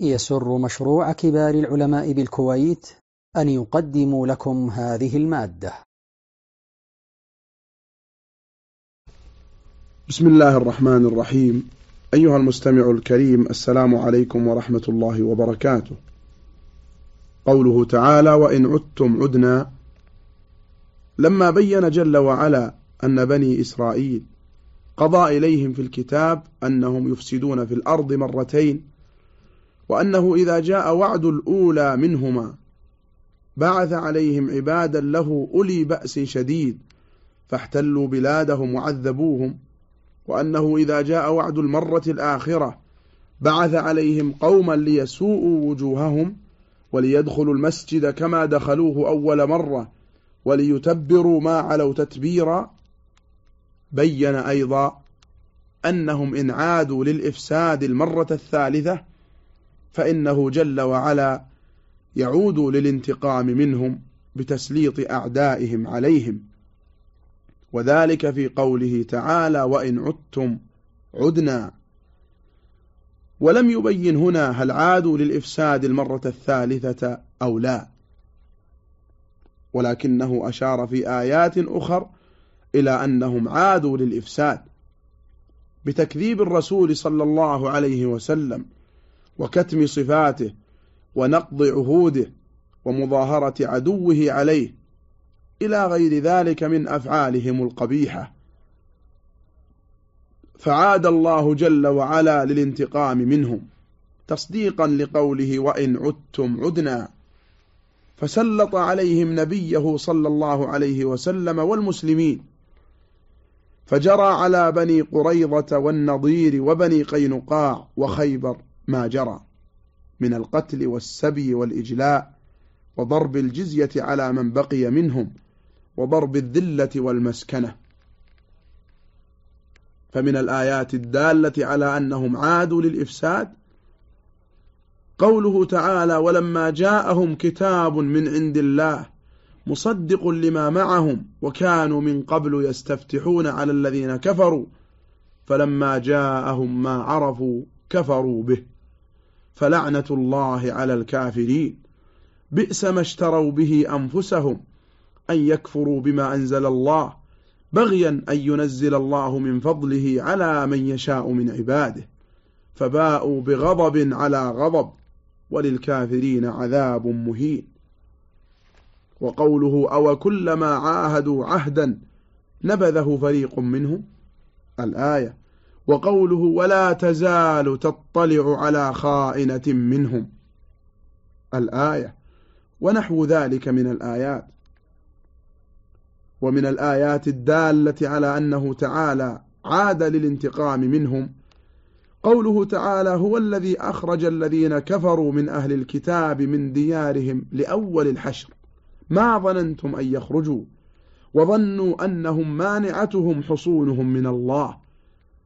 يسر مشروع كبار العلماء بالكويت أن يقدم لكم هذه المادة. بسم الله الرحمن الرحيم. أيها المستمع الكريم السلام عليكم ورحمة الله وبركاته. قوله تعالى وإن عدتم عدنا لما بين جل وعلا أن بني إسرائيل قضى إليهم في الكتاب أنهم يفسدون في الأرض مرتين وأنه إذا جاء وعد الأولى منهما بعث عليهم عبادا له أولي بأس شديد فاحتلوا بلادهم وعذبوهم. وأنه إذا جاء وعد المرة الآخرة بعث عليهم قوما ليسوءوا وجوههم وليدخلوا المسجد كما دخلوه أول مرة وليتبروا ما علوا تتبيرا. بين أيضا أنهم إن عادوا للإفساد المرة الثالثة فإنه جل وعلا يعود للانتقام منهم بتسليط أعدائهم عليهم. وذلك في قوله تعالى وإن عدتم عدنا ولم يبين هنا هل عادوا للإفساد المرة الثالثة أو لا. ولكنه أشار في آيات أخر إلى أنهم عادوا للإفساد بتكذيب الرسول صلى الله عليه وسلم. وكتم صفاته ونقض عهوده ومظاهرة عدوه عليه إلى غير ذلك من أفعالهم القبيحة. فعاد الله جل وعلا للانتقام منهم تصديقا لقوله وإن عدتم عدنا فسلط عليهم نبيه صلى الله عليه وسلم والمسلمين. فجرى على بني قريضة والنضير وبني قينقاع وخيبر ما جرى من القتل والسبي والإجلاء وضرب الجزية على من بقي منهم وضرب الذلة والمسكنة. فمن الآيات الدالة على أنهم عادوا للإفساد قوله تعالى ولما جاءهم كتاب من عند الله مصدق لما معهم وكانوا من قبل يستفتحون على الذين كفروا فلما جاءهم ما عرفوا كفروا به. فلعنة الله على الكافرين. بئس ما اشتروا به أنفسهم أن يكفروا بما أنزل الله بغيا أن ينزل الله من فضله على من يشاء من عباده. فباءوا بغضب على غضب وللكافرين عذاب مهين. وقوله أو كلما عاهدوا عهدا نبذه فريق منهم. الآية وقوله ولا تزال تطلع على خائنة منهم. الآية. ونحو ذلك من الآيات. ومن الآيات الدالة على أنه تعالى عاد للانتقام منهم. قوله تعالى هو الذي أخرج الذين كفروا من أهل الكتاب من ديارهم لأول الحشر. ما ظننتم أن يخرجوا. وظنوا أنهم مانعتهم حصونهم من الله.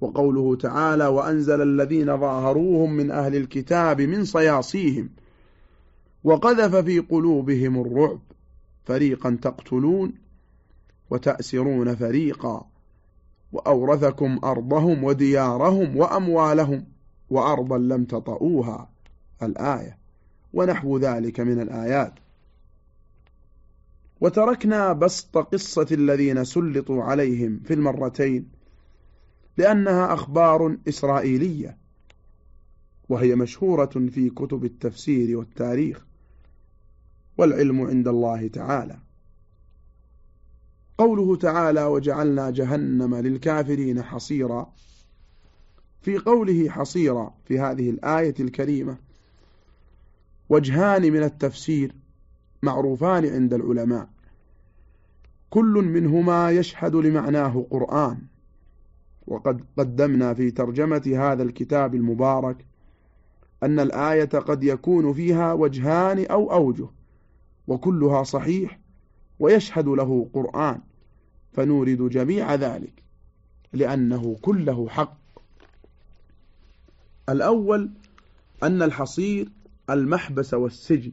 وقوله تعالى وأنزل الذين ظاهروهم من أهل الكتاب من صياصيهم وقذف في قلوبهم الرعب فريقا تقتلون وتأسرون فريقا وأورثكم أرضهم وديارهم وأموالهم وأرضا لم تطئوها الآية ونحو ذلك من الآيات. وتركنا بسط قصة الذين سلطوا عليهم في المرتين لأنها أخبار إسرائيلية وهي مشهورة في كتب التفسير والتاريخ والعلم عند الله تعالى. قوله تعالى وجعلنا جهنم للكافرين حصيرا في قوله حصيرا في هذه الآية الكريمة وجهان من التفسير معروفان عند العلماء. كل منهما يشهد لمعناه قرآن. وقد قدمنا في ترجمة هذا الكتاب المبارك أن الآية قد يكون فيها وجهان أو أوجه وكلها صحيح ويشهد له قرآن فنورد جميع ذلك لأنه كله حق. الأول أن الحصير المحبس والسجن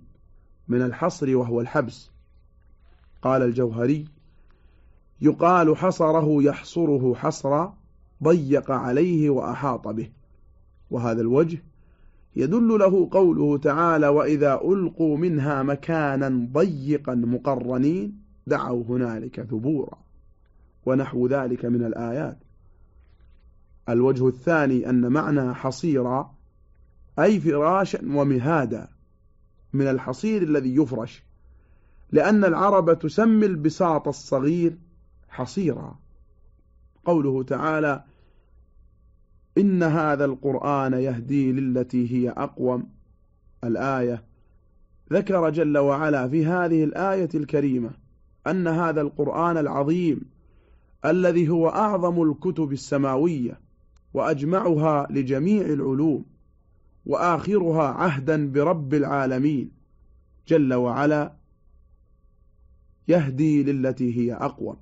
من الحصر وهو الحبس. قال الجوهري يقال حصره يحصره حصرا ضيق عليه وأحاط به. وهذا الوجه يدل له قوله تعالى وإذا ألقوا منها مكانا ضيقا مقرنين دعوا هنالك ثبورا. ونحو ذلك من الآيات. الوجه الثاني أن معنى حصيرا أي فراشا ومهادا من الحصير الذي يفرش لأن العرب تسمي البساط الصغير حصيرا. قوله تعالى إن هذا القرآن يهدي للتي هي أقوم. الآية ذكر جل وعلا في هذه الآية الكريمة أن هذا القرآن العظيم الذي هو أعظم الكتب السماوية وأجمعها لجميع العلوم وآخرها عهدا برب العالمين. جل وعلا يهدي للتي هي أقوم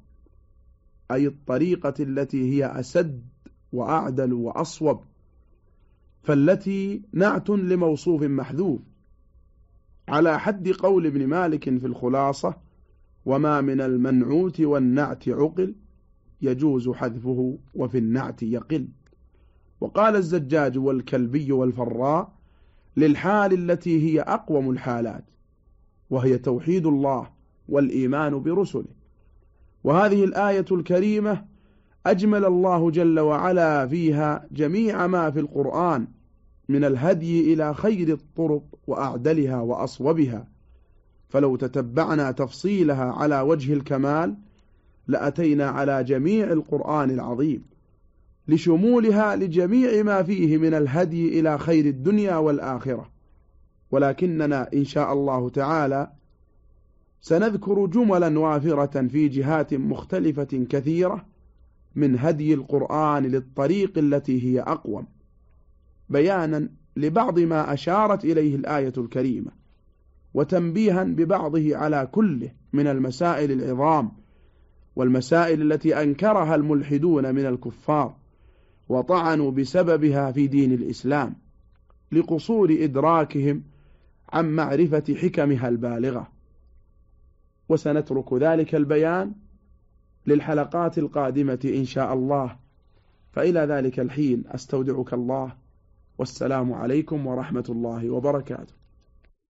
أي الطريقة التي هي أسد وأعدل وأصوب فالتي نعت لموصوف محذوف على حد قول ابن مالك في الخلاصة وما من المنعوت والنعت عقل يجوز حذفه وفي النعت يقل. وقال الزجاج والكلبي والفراء للحال التي هي أقوم الحالات وهي توحيد الله والإيمان برسله. وهذه الآية الكريمة أجمل الله جل وعلا فيها جميع ما في القرآن من الهدي إلى خير الطرق وأعدلها وأصوبها. فلو تتبعنا تفصيلها على وجه الكمال لأتينا على جميع القرآن العظيم لشمولها لجميع ما فيه من الهدي إلى خير الدنيا والآخرة. ولكننا إن شاء الله تعالى سنذكر جملا وافرة في جهات مختلفة كثيرة من هدي القرآن للطريق التي هي أقوم. بيانا لبعض ما أشارت إليه الآية الكريمة وتنبيها ببعضه على كله من المسائل العظام والمسائل التي أنكرها الملحدون من الكفار وطعنوا بسببها في دين الإسلام لقصور إدراكهم عن معرفة حكمها البالغة. وسنترك ذلك البيان للحلقات القادمة إن شاء الله. فإلى ذلك الحين أستودعك الله. والسلام عليكم ورحمة الله وبركاته.